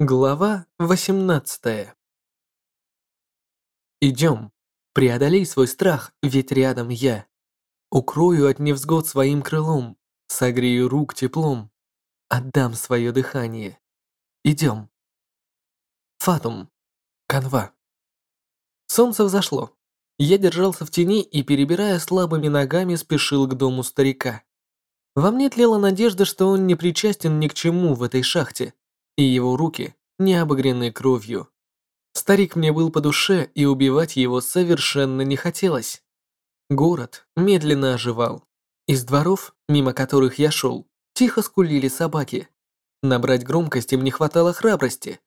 Глава 18 Идем. Преодолей свой страх, ведь рядом я. Укрою от невзгод своим крылом, согрею рук теплом, отдам свое дыхание. Идем. Фатум. Канва. Солнце взошло. Я держался в тени и, перебирая слабыми ногами, спешил к дому старика. Во мне тлела надежда, что он не причастен ни к чему в этой шахте, и его руки не обогрены кровью. Старик мне был по душе, и убивать его совершенно не хотелось. Город медленно оживал. Из дворов, мимо которых я шел, тихо скулили собаки. Набрать громкости мне хватало храбрости.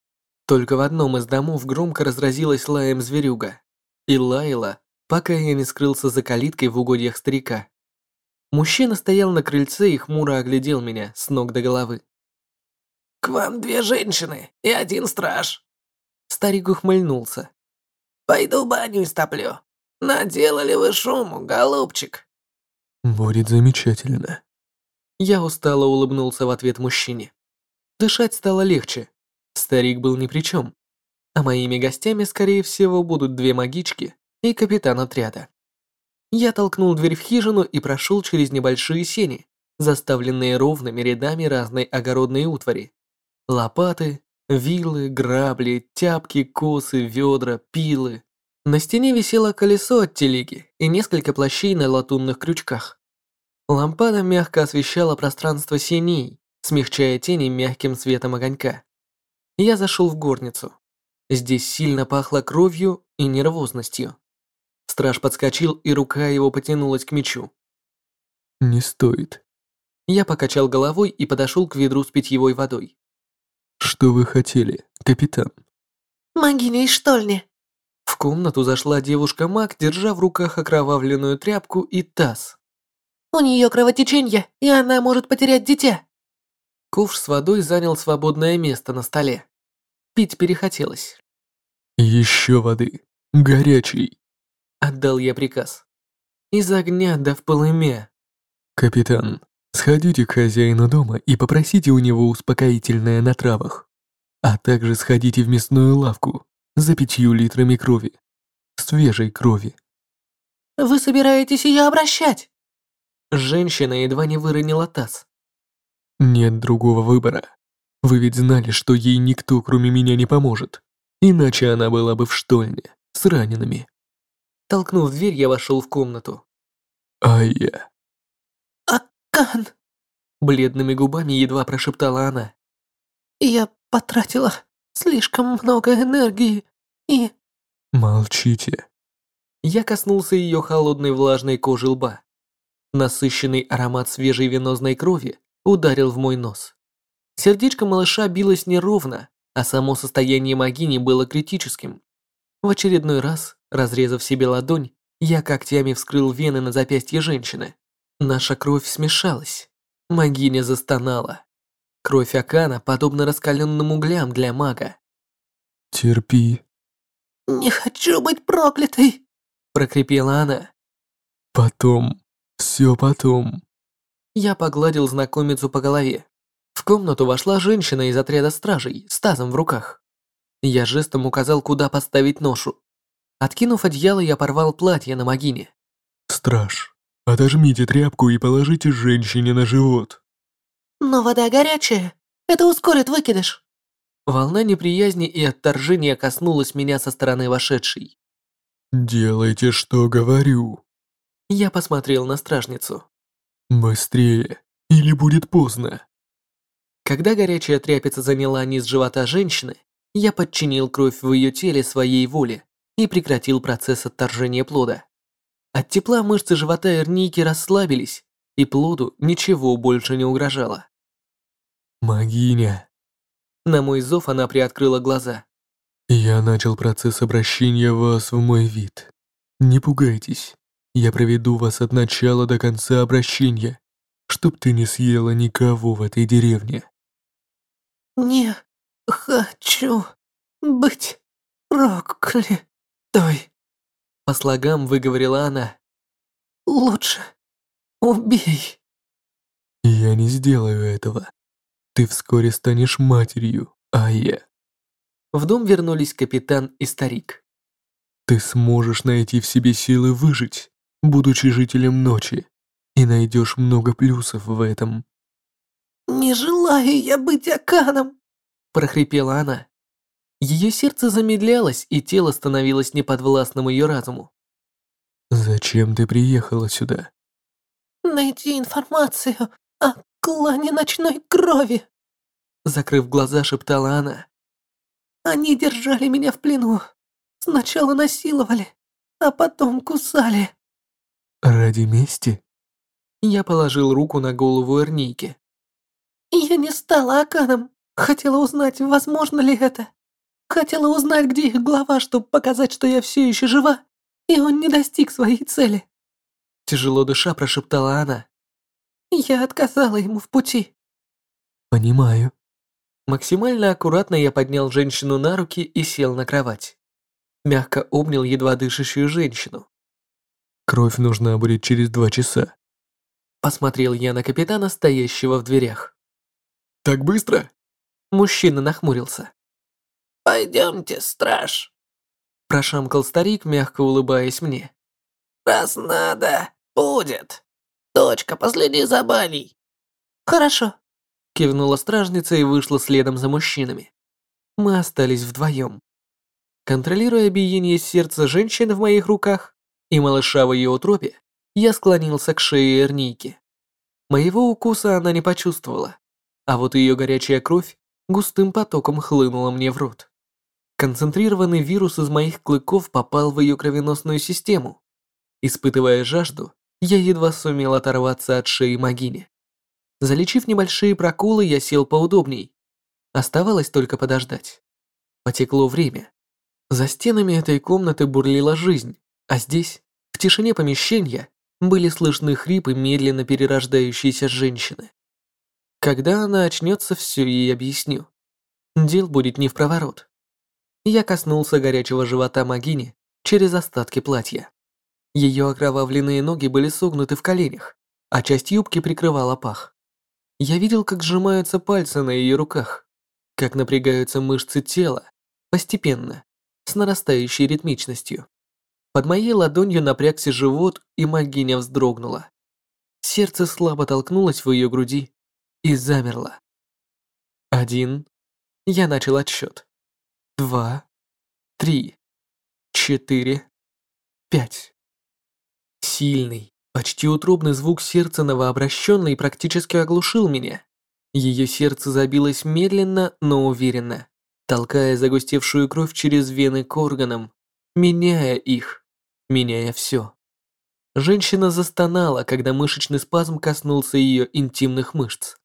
Только в одном из домов громко разразилась лаем зверюга. И лаяла, пока я не скрылся за калиткой в угодьях старика. Мужчина стоял на крыльце и хмуро оглядел меня с ног до головы. «К вам две женщины и один страж». Старик ухмыльнулся. «Пойду баню истоплю. Наделали вы шуму, голубчик». «Будет замечательно». Я устало улыбнулся в ответ мужчине. Дышать стало легче. Старик был ни при чем. А моими гостями, скорее всего, будут две магички и капитан отряда. Я толкнул дверь в хижину и прошел через небольшие сени, заставленные ровными рядами разной огородной утвари. Лопаты, вилы, грабли, тяпки, косы, ведра, пилы. На стене висело колесо от телеги и несколько плащей на латунных крючках. Лампада мягко освещала пространство синей, смягчая тени мягким светом огонька. Я зашел в горницу. Здесь сильно пахло кровью и нервозностью. Страж подскочил, и рука его потянулась к мечу. «Не стоит». Я покачал головой и подошел к ведру с питьевой водой. «Что вы хотели, капитан?» «Могиня из штольни». В комнату зашла девушка-маг, держа в руках окровавленную тряпку и таз. «У нее кровотечение, и она может потерять дитя». Ковш с водой занял свободное место на столе. Пить перехотелось. «Еще воды. Горячий». Отдал я приказ. Из огня да в полымя. «Капитан, сходите к хозяину дома и попросите у него успокоительное на травах. А также сходите в мясную лавку за пятью литрами крови. Свежей крови». «Вы собираетесь ее обращать?» Женщина едва не выронила таз. «Нет другого выбора. Вы ведь знали, что ей никто, кроме меня, не поможет. Иначе она была бы в штольне, с ранеными. Толкнув дверь, я вошел в комнату. А я... «Акан!» Бледными губами едва прошептала она. «Я потратила слишком много энергии и...» Молчите. Я коснулся ее холодной влажной кожи лба. Насыщенный аромат свежей венозной крови ударил в мой нос. Сердечко малыша билось неровно, а само состояние Магини было критическим. В очередной раз Разрезав себе ладонь, я когтями вскрыл вены на запястье женщины. Наша кровь смешалась. Магиня застонала. Кровь Акана подобна раскаленным углям для мага. Терпи. «Не хочу быть проклятой!» Прокрепела она. Потом. Все потом. Я погладил знакомицу по голове. В комнату вошла женщина из отряда стражей с тазом в руках. Я жестом указал, куда поставить ношу. Откинув одеяло, я порвал платье на Магине. Страж, отожмите тряпку и положите женщине на живот. «Но вода горячая. Это ускорит выкидыш». Волна неприязни и отторжения коснулась меня со стороны вошедшей. «Делайте, что говорю». Я посмотрел на стражницу. «Быстрее, или будет поздно». Когда горячая тряпица заняла низ живота женщины, я подчинил кровь в ее теле своей воле и прекратил процесс отторжения плода. От тепла мышцы живота Эрники расслабились, и плоду ничего больше не угрожало. «Магиня». На мой зов она приоткрыла глаза. «Я начал процесс обращения вас в мой вид. Не пугайтесь, я проведу вас от начала до конца обращения, чтоб ты не съела никого в этой деревне». «Не хочу быть проклятой». По слогам выговорила она. «Лучше убей». «Я не сделаю этого. Ты вскоре станешь матерью, а я В дом вернулись капитан и старик. Ты сможешь найти в себе силы выжить, будучи жителем ночи, и найдешь много плюсов в этом. «Не желаю я быть Аканом!» – прохрипела она. Ее сердце замедлялось, и тело становилось неподвластным ее разуму. «Зачем ты приехала сюда?» «Найти информацию о клане ночной крови!» Закрыв глаза, шептала она. «Они держали меня в плену. Сначала насиловали, а потом кусали». «Ради мести?» Я положил руку на голову Эрники. «Я не стала Аканом. Хотела узнать, возможно ли это. Хотела узнать, где их глава, чтобы показать, что я все еще жива, и он не достиг своей цели». Тяжело дыша прошептала она. «Я отказала ему в пути». «Понимаю». Максимально аккуратно я поднял женщину на руки и сел на кровать. Мягко обнял едва дышащую женщину. «Кровь нужна будет через два часа». Посмотрел я на капитана, стоящего в дверях. «Так быстро?» Мужчина нахмурился. «Пойдемте, страж», – прошамкал старик, мягко улыбаясь мне. «Раз надо, будет. Дочка, последи за баней». «Хорошо», – кивнула стражница и вышла следом за мужчинами. Мы остались вдвоем. Контролируя биение сердца женщины в моих руках и малыша в ее утробе, я склонился к шее Эрники. Моего укуса она не почувствовала, а вот ее горячая кровь густым потоком хлынула мне в рот. Концентрированный вирус из моих клыков попал в ее кровеносную систему. Испытывая жажду, я едва сумел оторваться от шеи Магини. Залечив небольшие проколы, я сел поудобней. Оставалось только подождать. Потекло время. За стенами этой комнаты бурлила жизнь, а здесь, в тишине помещения, были слышны хрипы медленно перерождающейся женщины. Когда она очнется, все ей объясню. Дел будет не в проворот. Я коснулся горячего живота Магини через остатки платья. Ее окровавленные ноги были согнуты в коленях, а часть юбки прикрывала пах. Я видел, как сжимаются пальцы на ее руках, как напрягаются мышцы тела, постепенно, с нарастающей ритмичностью. Под моей ладонью напрягся живот, и Магиня вздрогнула. Сердце слабо толкнулось в ее груди и замерло. Один. Я начал отсчет два, три, четыре, пять. Сильный, почти утробный звук сердца новообращенной практически оглушил меня. Ее сердце забилось медленно, но уверенно, толкая загустевшую кровь через вены к органам, меняя их, меняя все. Женщина застонала, когда мышечный спазм коснулся ее интимных мышц.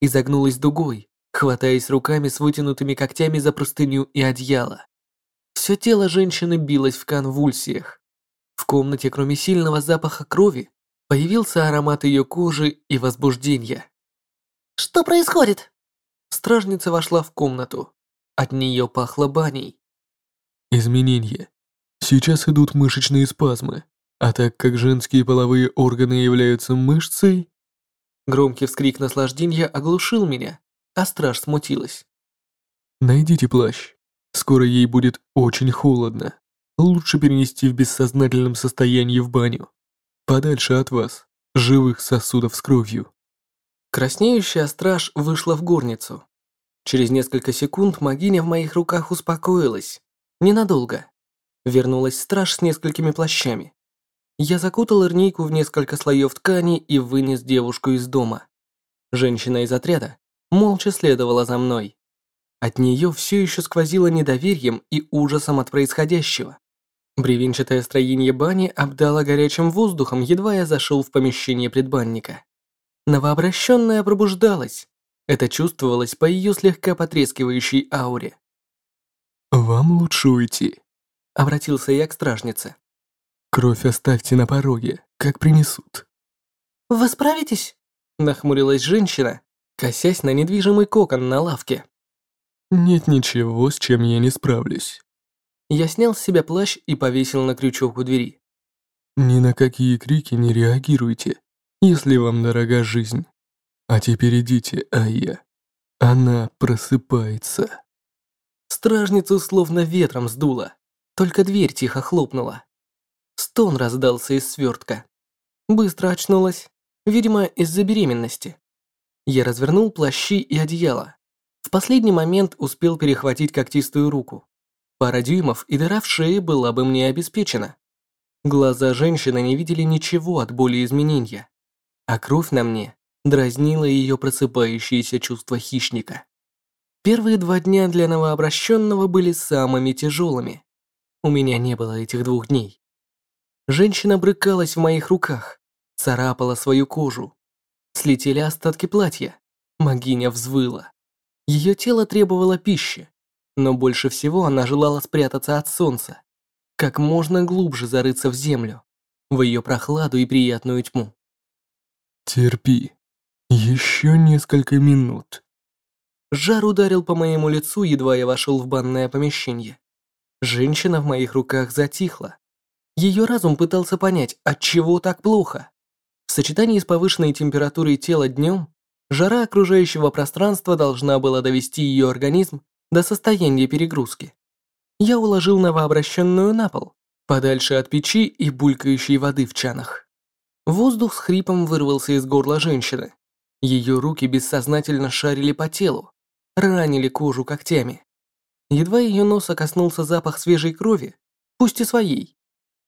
Изогнулась дугой, хватаясь руками с вытянутыми когтями за простыню и одеяло. Все тело женщины билось в конвульсиях. В комнате, кроме сильного запаха крови, появился аромат ее кожи и возбуждения. «Что происходит?» Стражница вошла в комнату. От нее пахло баней. Изменения. Сейчас идут мышечные спазмы, а так как женские половые органы являются мышцей... Громкий вскрик наслаждения оглушил меня, а страж смутилась. «Найдите плащ. Скоро ей будет очень холодно. Лучше перенести в бессознательном состоянии в баню. Подальше от вас, живых сосудов с кровью». Краснеющая страж вышла в горницу. Через несколько секунд могиня в моих руках успокоилась. Ненадолго. Вернулась страж с несколькими плащами. Я закутал Ирнейку в несколько слоев ткани и вынес девушку из дома. Женщина из отряда молча следовала за мной. От нее все еще сквозило недоверием и ужасом от происходящего. Бревенчатое строение бани обдало горячим воздухом, едва я зашел в помещение предбанника. Новообращенная пробуждалась. Это чувствовалось по ее слегка потрескивающей ауре. «Вам лучше уйти», — обратился я к стражнице. «Кровь оставьте на пороге, как принесут». «Вы справитесь?» — нахмурилась женщина, косясь на недвижимый кокон на лавке. «Нет ничего, с чем я не справлюсь». Я снял с себя плащ и повесил на крючок у двери. «Ни на какие крики не реагируйте, если вам дорога жизнь. А теперь идите, Айя. Она просыпается». Стражницу словно ветром сдуло. Только дверь тихо хлопнула. Стон раздался из свертка. Быстро очнулась. Видимо, из-за беременности. Я развернул плащи и одеяло. В последний момент успел перехватить когтистую руку. Пара дюймов и дыра в шее была бы мне обеспечена. Глаза женщины не видели ничего от боли изменения, а кровь на мне дразнила ее просыпающееся чувство хищника. Первые два дня для новообращенного были самыми тяжелыми. У меня не было этих двух дней. Женщина брыкалась в моих руках, царапала свою кожу. Слетели остатки платья. Магиня взвыла. Ее тело требовало пищи, но больше всего она желала спрятаться от солнца, как можно глубже зарыться в землю, в ее прохладу и приятную тьму. Терпи. Еще несколько минут. Жар ударил по моему лицу, едва я вошел в банное помещение. Женщина в моих руках затихла. Ее разум пытался понять, от чего так плохо. В сочетании с повышенной температурой тела днем, жара окружающего пространства должна была довести ее организм до состояния перегрузки. Я уложил новообращенную на пол, подальше от печи и булькающей воды в чанах. Воздух с хрипом вырвался из горла женщины. Ее руки бессознательно шарили по телу, ранили кожу когтями. Едва ее носа коснулся запах свежей крови, пусть и своей,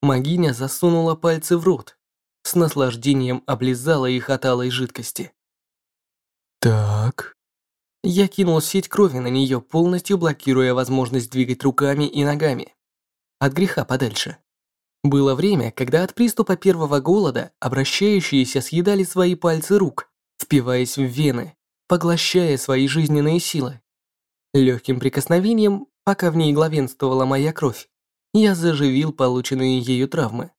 Магиня засунула пальцы в рот, с наслаждением облизала их от алой жидкости. Так. Я кинул сеть крови на нее, полностью блокируя возможность двигать руками и ногами. От греха подальше. Было время, когда от приступа первого голода обращающиеся съедали свои пальцы рук, впиваясь в вены, поглощая свои жизненные силы. Легким прикосновением, пока в ней главенствовала моя кровь, я заживил полученные ею травмы.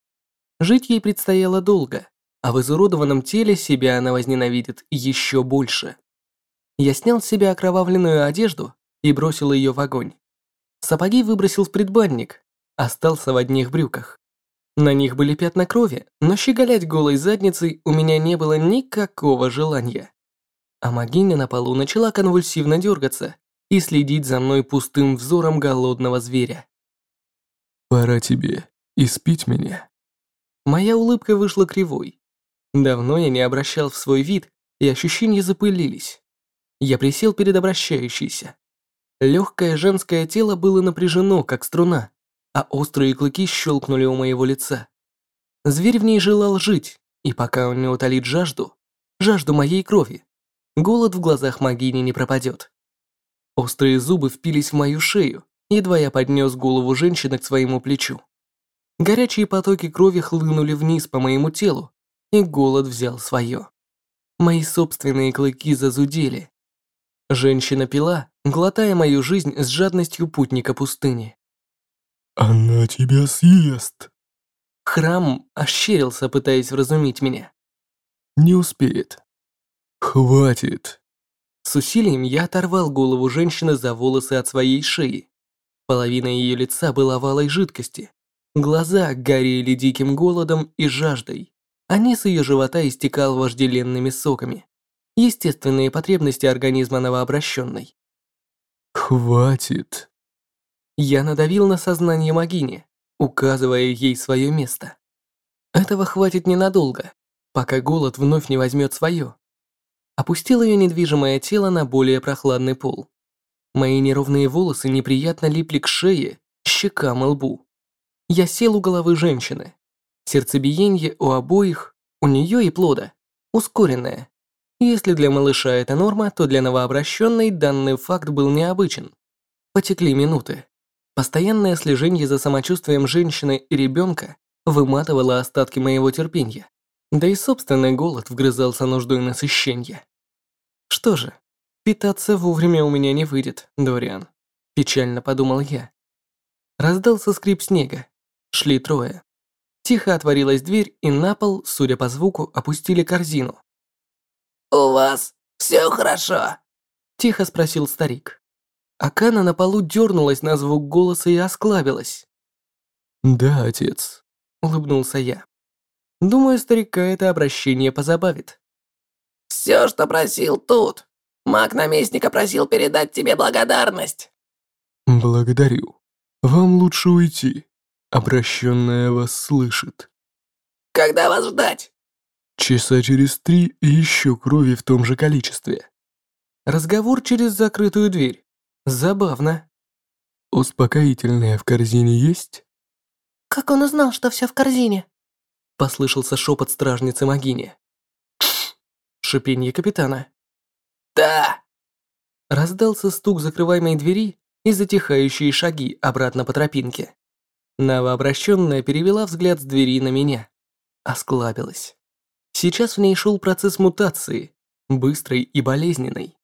Жить ей предстояло долго, а в изуродованном теле себя она возненавидит еще больше. Я снял с себя окровавленную одежду и бросил ее в огонь. Сапоги выбросил в предбанник, остался в одних брюках. На них были пятна крови, но щеголять голой задницей у меня не было никакого желания. А Магиня на полу начала конвульсивно дергаться и следить за мной пустым взором голодного зверя. «Пора тебе испить меня». Моя улыбка вышла кривой. Давно я не обращал в свой вид, и ощущения запылились. Я присел перед обращающейся. Легкое женское тело было напряжено, как струна, а острые клыки щелкнули у моего лица. Зверь в ней желал жить, и пока он не утолит жажду, жажду моей крови, голод в глазах Магини не пропадет. Острые зубы впились в мою шею, едва я поднес голову женщины к своему плечу. Горячие потоки крови хлынули вниз по моему телу, и голод взял свое. Мои собственные клыки зазудели. Женщина пила, глотая мою жизнь с жадностью путника пустыни. «Она тебя съест!» Храм ощерился, пытаясь вразумить меня. «Не успеет. Хватит!» С усилием я оторвал голову женщины за волосы от своей шеи. Половина ее лица была в алой жидкости. Глаза горели диким голодом и жаждой, а низ ее живота истекал вожделенными соками. Естественные потребности организма новообращенной. «Хватит!» Я надавил на сознание Магини, указывая ей свое место. Этого хватит ненадолго, пока голод вновь не возьмет свое. Опустил ее недвижимое тело на более прохладный пол. Мои неровные волосы неприятно липли к шее, щекам и лбу. Я сел у головы женщины. Сердцебиение у обоих, у нее и плода, ускоренное. Если для малыша это норма, то для новообращенной данный факт был необычен. Потекли минуты. Постоянное слежение за самочувствием женщины и ребенка выматывало остатки моего терпения. Да и собственный голод вгрызался нуждой насыщения. Что же, питаться вовремя у меня не выйдет, Дориан. Печально подумал я. Раздался скрип снега. Шли трое. Тихо отворилась дверь, и на пол, судя по звуку, опустили корзину. «У вас все хорошо?» Тихо спросил старик. Акана на полу дернулась на звук голоса и осклабилась. «Да, отец», — улыбнулся я. Думаю, старика это обращение позабавит. «Все, что просил тут. Маг наместника просил передать тебе благодарность». Благодарю. Вам лучше уйти. Обращенная вас слышит. Когда вас ждать? Часа через три и еще крови в том же количестве. Разговор через закрытую дверь. Забавно. Успокоительное в корзине есть? Как он узнал, что все в корзине? Послышался шепот стражницы Магини. Шипение капитана. Да. Раздался стук закрываемой двери и затихающие шаги обратно по тропинке. Новообращенная перевела взгляд с двери на меня. Осклабилась. Сейчас в ней шел процесс мутации, быстрый и болезненный.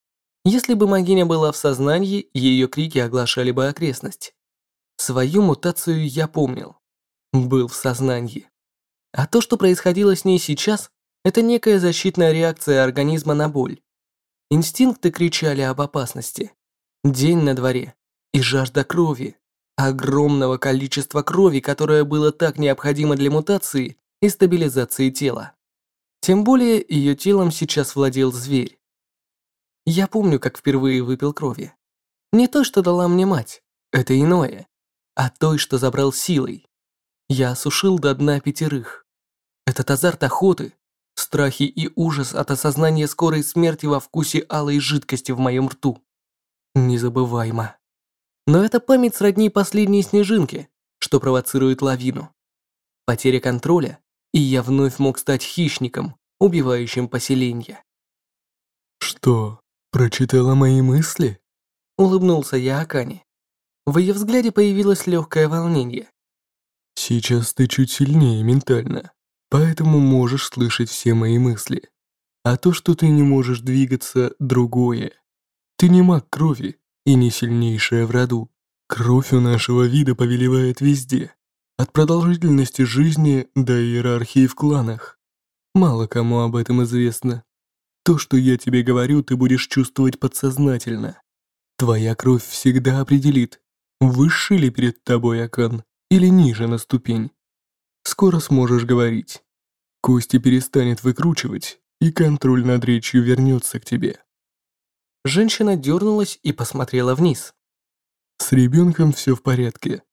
Если бы магиня была в сознании, ее крики оглашали бы окрестность. Свою мутацию я помнил. Был в сознании. А то, что происходило с ней сейчас, это некая защитная реакция организма на боль. Инстинкты кричали об опасности. День на дворе. И жажда крови. Огромного количества крови, которое было так необходимо для мутации и стабилизации тела. Тем более ее телом сейчас владел зверь. Я помню, как впервые выпил крови. Не той, что дала мне мать, это иное, а той, что забрал силой. Я осушил до дна пятерых. Этот азарт охоты, страхи и ужас от осознания скорой смерти во вкусе алой жидкости в моем рту. Незабываемо. Но это память сродни последней снежинки, что провоцирует лавину. Потеря контроля, и я вновь мог стать хищником, убивающим поселение. Что, прочитала мои мысли? Улыбнулся я Акане. В ее взгляде появилось легкое волнение. Сейчас ты чуть сильнее ментально, поэтому можешь слышать все мои мысли. А то, что ты не можешь двигаться, другое. Ты не маг крови и не сильнейшая в роду. Кровь у нашего вида повелевает везде. От продолжительности жизни до иерархии в кланах. Мало кому об этом известно. То, что я тебе говорю, ты будешь чувствовать подсознательно. Твоя кровь всегда определит, выше ли перед тобой Акан или ниже на ступень. Скоро сможешь говорить. Кости перестанет выкручивать, и контроль над речью вернется к тебе. Женщина дернулась и посмотрела вниз. С ребенком все в порядке.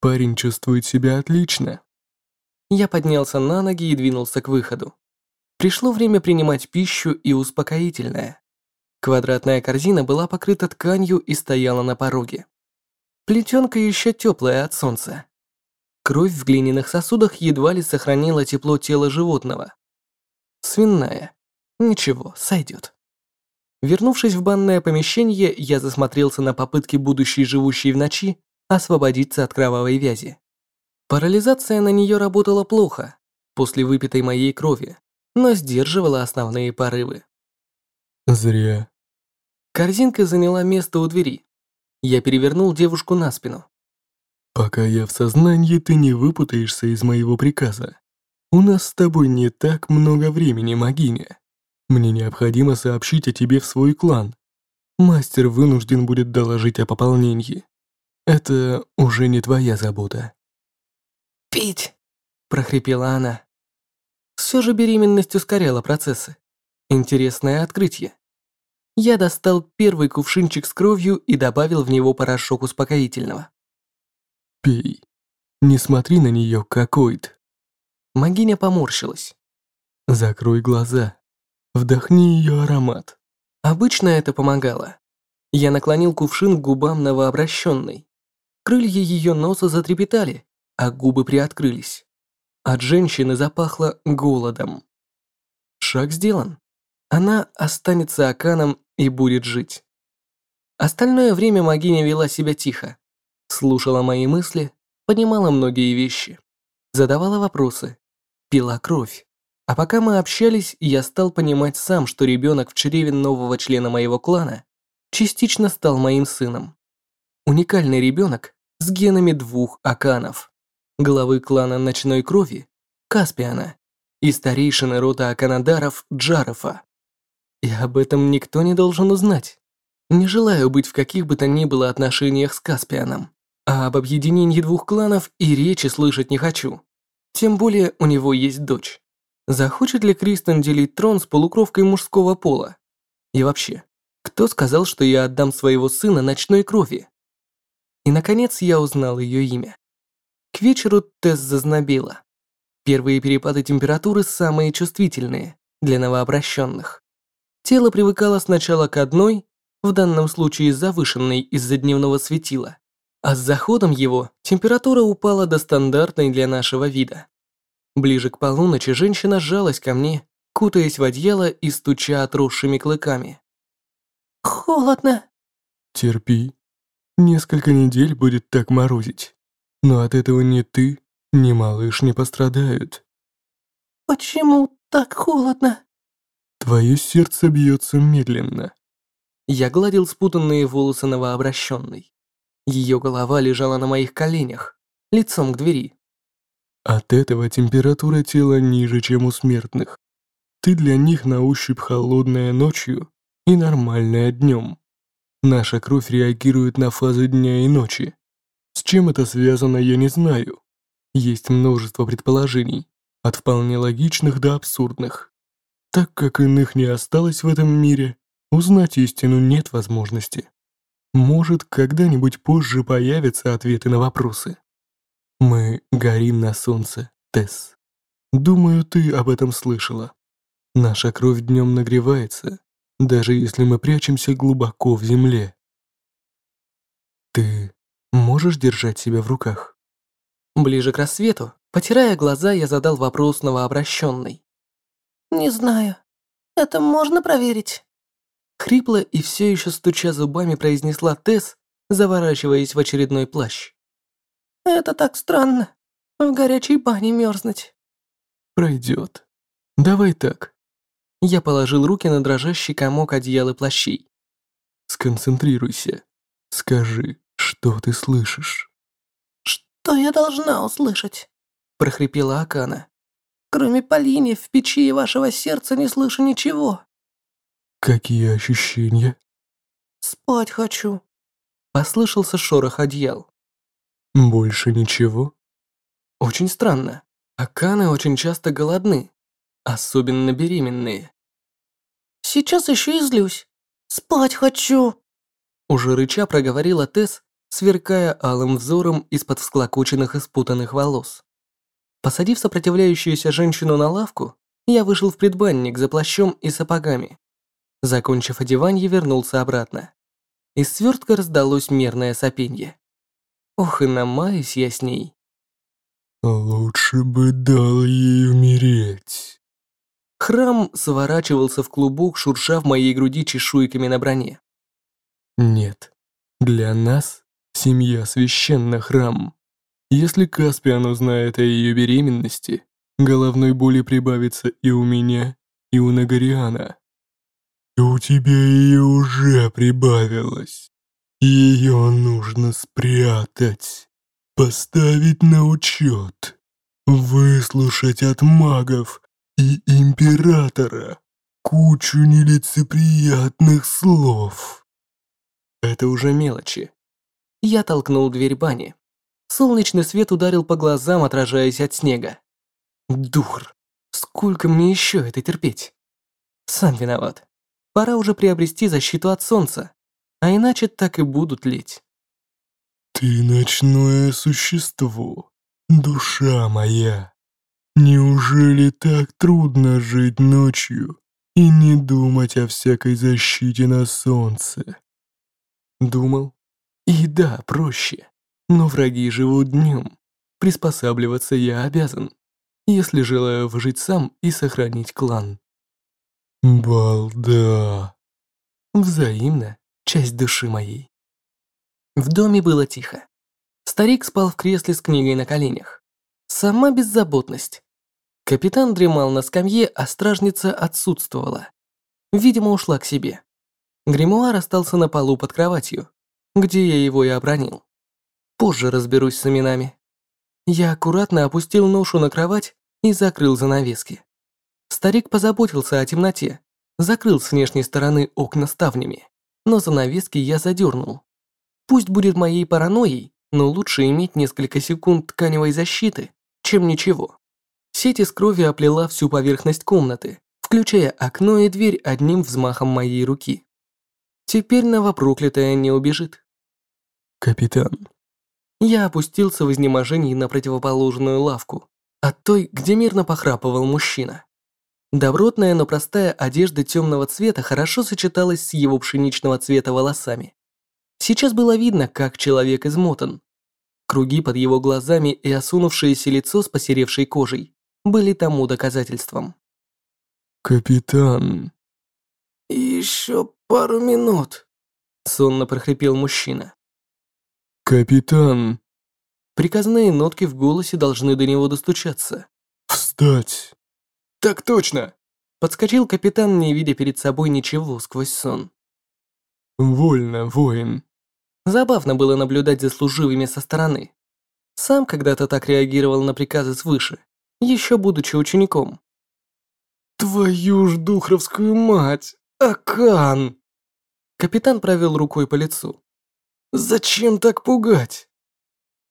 Парень чувствует себя отлично. Я поднялся на ноги и двинулся к выходу. Пришло время принимать пищу и успокоительное. Квадратная корзина была покрыта тканью и стояла на пороге. Плетенка еще теплая от солнца. Кровь в глиняных сосудах едва ли сохранила тепло тела животного. Свиная. Ничего, сойдет. Вернувшись в банное помещение, я засмотрелся на попытки будущей живущей в ночи освободиться от кровавой вязи. Парализация на нее работала плохо, после выпитой моей крови, но сдерживала основные порывы. Зря. Корзинка заняла место у двери. Я перевернул девушку на спину. Пока я в сознании, ты не выпутаешься из моего приказа. У нас с тобой не так много времени, Магиня. Мне необходимо сообщить о тебе в свой клан. Мастер вынужден будет доложить о пополнении. Это уже не твоя забота. «Пить!» – прохрипела она. Все же беременность ускоряла процессы. Интересное открытие. Я достал первый кувшинчик с кровью и добавил в него порошок успокоительного. «Пей. Не смотри на нее, какой-то». Магиня поморщилась. «Закрой глаза. Вдохни ее аромат. Обычно это помогало. Я наклонил кувшин к губам новообращенной. Крылья ее носа затрепетали, а губы приоткрылись. От женщины запахло голодом. Шаг сделан. Она останется Аканом и будет жить. Остальное время Магиня вела себя тихо. Слушала мои мысли, понимала многие вещи. Задавала вопросы. Пила кровь. А пока мы общались, я стал понимать сам, что ребенок в чреве нового члена моего клана частично стал моим сыном. Уникальный ребенок с генами двух Аканов. Главы клана Ночной Крови, Каспиана, и старейшины рода Аканадаров Джарафа. И об этом никто не должен узнать. Не желаю быть в каких бы то ни было отношениях с Каспианом, а об объединении двух кланов и речи слышать не хочу. Тем более у него есть дочь. Захочет ли Кристен делить трон с полукровкой мужского пола? И вообще, кто сказал, что я отдам своего сына ночной крови? И, наконец, я узнал ее имя. К вечеру Тесс зазнобила. Первые перепады температуры самые чувствительные для новообращенных. Тело привыкало сначала к одной, в данном случае завышенной из-за дневного светила, а с заходом его температура упала до стандартной для нашего вида. Ближе к полуночи женщина сжалась ко мне, кутаясь в одеяло и стуча отросшими клыками. «Холодно». «Терпи. Несколько недель будет так морозить. Но от этого ни ты, ни малыш не пострадают». «Почему так холодно?» Твое сердце бьется медленно. Я гладил спутанные волосы новообращенной. Ее голова лежала на моих коленях, лицом к двери. От этого температура тела ниже, чем у смертных. Ты для них на ощупь холодная ночью и нормальная днем. Наша кровь реагирует на фазы дня и ночи. С чем это связано, я не знаю. Есть множество предположений, от вполне логичных до абсурдных. Так как иных не осталось в этом мире, узнать истину нет возможности. Может, когда-нибудь позже появятся ответы на вопросы. Мы горим на солнце, Тесс. Думаю, ты об этом слышала. Наша кровь днем нагревается, даже если мы прячемся глубоко в земле. Ты можешь держать себя в руках? Ближе к рассвету, потирая глаза, я задал вопрос новообращенной. «Не знаю. Это можно проверить?» Хрипло и все еще стуча зубами произнесла Тесс, заворачиваясь в очередной плащ. «Это так странно. В горячей бане мерзнуть». Пройдет. Давай так. Я положил руки на дрожащий комок одеял и плащей. Сконцентрируйся. Скажи, что ты слышишь. «Что я должна услышать?» прохрипела Акана. Кроме Полини, в печи вашего сердца не слышу ничего. Какие ощущения? Спать хочу. Послышался шорох одеял. Больше ничего? Очень странно. Аканы очень часто голодны. Особенно беременные. Сейчас еще и злюсь. Спать хочу. Уже рыча проговорила Тесс, сверкая алым взором из-под всклокоченных и спутанных волос. Посадив сопротивляющуюся женщину на лавку, я вышел в предбанник за плащом и сапогами. Закончив одевание, вернулся обратно. Из свертка раздалось мерное сопенье. Ох, и намаюсь я с ней. Лучше бы дал ей умереть. Храм сворачивался в клубок, шурша в моей груди чешуйками на броне. Нет, для нас семья священна храм. Если Каспиан узнает о ее беременности, головной боли прибавится и у меня, и у Нагариана. И у тебя ее уже прибавилось. Ее нужно спрятать, поставить на учет, выслушать от магов и императора кучу нелицеприятных слов. Это уже мелочи. Я толкнул дверь бани. Солнечный свет ударил по глазам, отражаясь от снега. Дур. Сколько мне еще это терпеть? Сам виноват. Пора уже приобрести защиту от солнца, а иначе так и будут лить. Ты ночное существо, душа моя. Неужели так трудно жить ночью и не думать о всякой защите на солнце? Думал. И да, проще. Но враги живут днем. Приспосабливаться я обязан, если желаю выжить сам и сохранить клан. Балда. Взаимно, часть души моей. В доме было тихо. Старик спал в кресле с книгой на коленях. Сама беззаботность. Капитан дремал на скамье, а стражница отсутствовала. Видимо, ушла к себе. Гримуар остался на полу под кроватью, где я его и обронил. Позже разберусь с именами. Я аккуратно опустил ношу на кровать и закрыл занавески. Старик позаботился о темноте, закрыл с внешней стороны окна ставнями, но занавески я задернул. Пусть будет моей паранойей, но лучше иметь несколько секунд тканевой защиты, чем ничего. Сеть из крови оплела всю поверхность комнаты, включая окно и дверь одним взмахом моей руки. Теперь новопроклятая не убежит. Капитан, Я опустился в изнеможении на противоположную лавку, от той, где мирно похрапывал мужчина. Добротная, но простая одежда темного цвета хорошо сочеталась с его пшеничного цвета волосами. Сейчас было видно, как человек измотан. Круги под его глазами и осунувшееся лицо с посеревшей кожей были тому доказательством. «Капитан...» «Еще пару минут», — сонно прохрипел мужчина. «Капитан...» Приказные нотки в голосе должны до него достучаться. «Встать!» «Так точно!» Подскочил капитан, не видя перед собой ничего сквозь сон. «Вольно, воин!» Забавно было наблюдать за служивыми со стороны. Сам когда-то так реагировал на приказы свыше, еще будучи учеником. «Твою ж духровскую мать! Акан!» Капитан провел рукой по лицу. Зачем так пугать?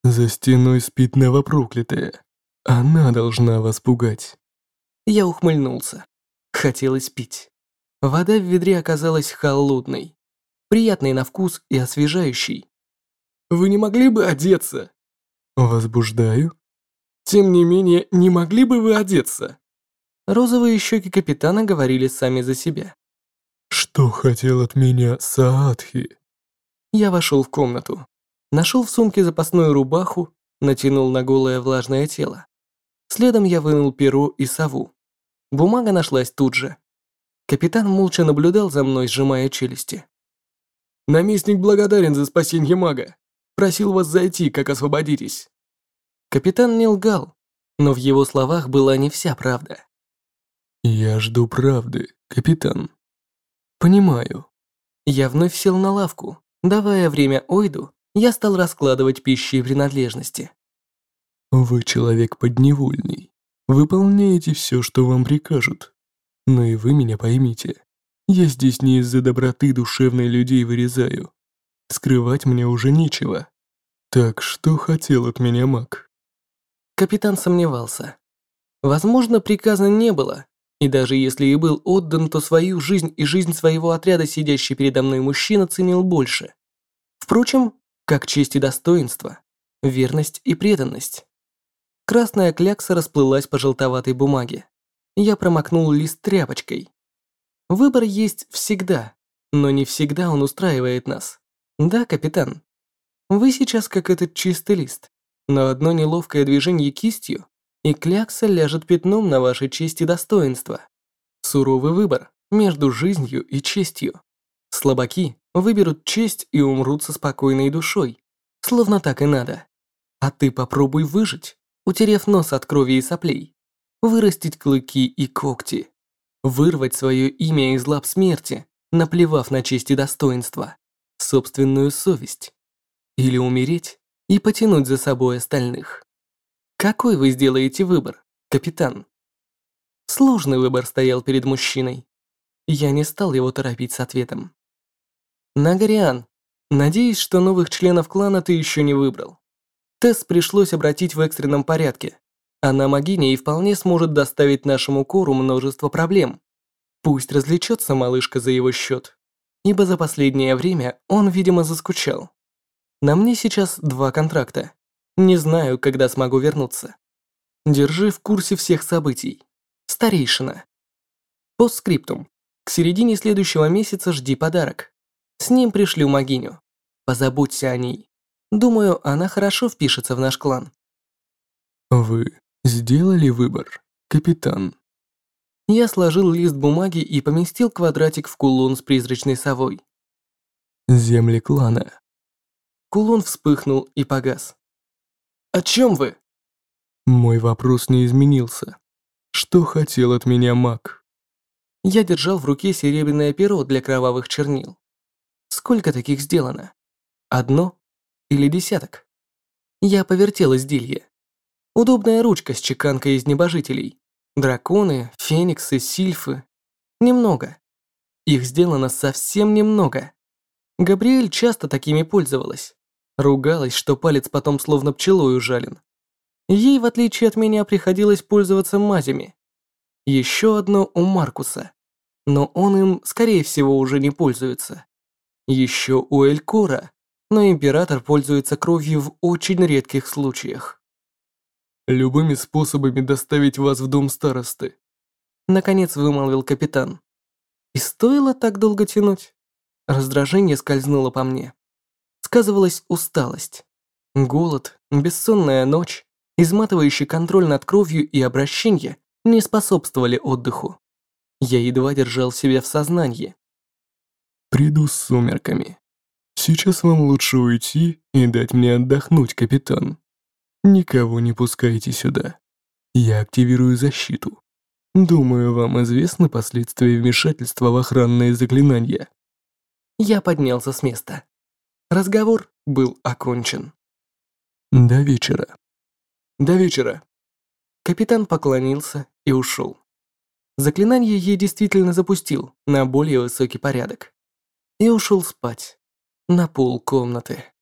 За стеной спит новопроклятая. Она должна вас пугать. Я ухмыльнулся. Хотелось пить. Вода в ведре оказалась холодной, приятной на вкус и освежающей. Вы не могли бы одеться? Возбуждаю? Тем не менее, не могли бы вы одеться? Розовые щеки капитана говорили сами за себя. Что хотел от меня Саадхи? Я вошел в комнату. Нашел в сумке запасную рубаху, натянул на голое влажное тело. Следом я вынул перо и сову. Бумага нашлась тут же. Капитан молча наблюдал за мной, сжимая челюсти. «Наместник благодарен за спасение мага. Просил вас зайти, как освободитесь». Капитан не лгал, но в его словах была не вся правда. «Я жду правды, капитан». «Понимаю». Я вновь сел на лавку, Давая время Ойду, я стал раскладывать пищи и принадлежности. Вы человек подневольный. Выполняете все, что вам прикажут. Но и вы меня поймите. Я здесь не из-за доброты душевной людей вырезаю. Скрывать мне уже нечего. Так что хотел от меня маг? Капитан сомневался. Возможно, приказа не было, и даже если и был отдан, то свою жизнь и жизнь своего отряда сидящий передо мной мужчина ценил больше. Впрочем, как честь и достоинство, верность и преданность. Красная клякса расплылась по желтоватой бумаге. Я промокнул лист тряпочкой. Выбор есть всегда, но не всегда он устраивает нас. Да, капитан? Вы сейчас как этот чистый лист, но одно неловкое движение кистью, и клякса ляжет пятном на вашей честь и достоинство. Суровый выбор между жизнью и честью. Слабаки выберут честь и умрут со спокойной душой. Словно так и надо. А ты попробуй выжить, утерев нос от крови и соплей. Вырастить клыки и когти. Вырвать свое имя из лап смерти, наплевав на честь и достоинство. Собственную совесть. Или умереть и потянуть за собой остальных. Какой вы сделаете выбор, капитан? Сложный выбор стоял перед мужчиной. Я не стал его торопить с ответом. Нагариан, надеюсь, что новых членов клана ты еще не выбрал. Тест пришлось обратить в экстренном порядке. Она магиня и вполне сможет доставить нашему кору множество проблем. Пусть развлечется малышка за его счет, ибо за последнее время он, видимо, заскучал. На мне сейчас два контракта. Не знаю, когда смогу вернуться. Держи в курсе всех событий. Старейшина. Постскриптум. К середине следующего месяца жди подарок. С ним пришлю могиню. Позаботься о ней. Думаю, она хорошо впишется в наш клан. Вы сделали выбор, капитан? Я сложил лист бумаги и поместил квадратик в кулон с призрачной совой. Земли клана. Кулон вспыхнул и погас. «О чем вы?» Мой вопрос не изменился. Что хотел от меня маг? Я держал в руке серебряное перо для кровавых чернил. Сколько таких сделано? Одно или десяток? Я повертел изделие. Удобная ручка с чеканкой из небожителей. Драконы, фениксы, сильфы. Немного. Их сделано совсем немного. Габриэль часто такими пользовалась. Ругалась, что палец потом словно пчелой ужален. Ей, в отличие от меня, приходилось пользоваться мазями. Еще одно у Маркуса. Но он им, скорее всего, уже не пользуется. Еще у Элькора. Но император пользуется кровью в очень редких случаях. Любыми способами доставить вас в дом старосты. Наконец вымолвил капитан. И стоило так долго тянуть? Раздражение скользнуло по мне. Сказывалась усталость. Голод, бессонная ночь, изматывающий контроль над кровью и обращение не способствовали отдыху. Я едва держал себя в сознании. «Приду с сумерками. Сейчас вам лучше уйти и дать мне отдохнуть, капитан. Никого не пускайте сюда. Я активирую защиту. Думаю, вам известны последствия вмешательства в охранные заклинания». Я поднялся с места. Разговор был окончен. До вечера. До вечера. Капитан поклонился и ушел. Заклинание я действительно запустил на более высокий порядок. И ушел спать. На пол комнаты.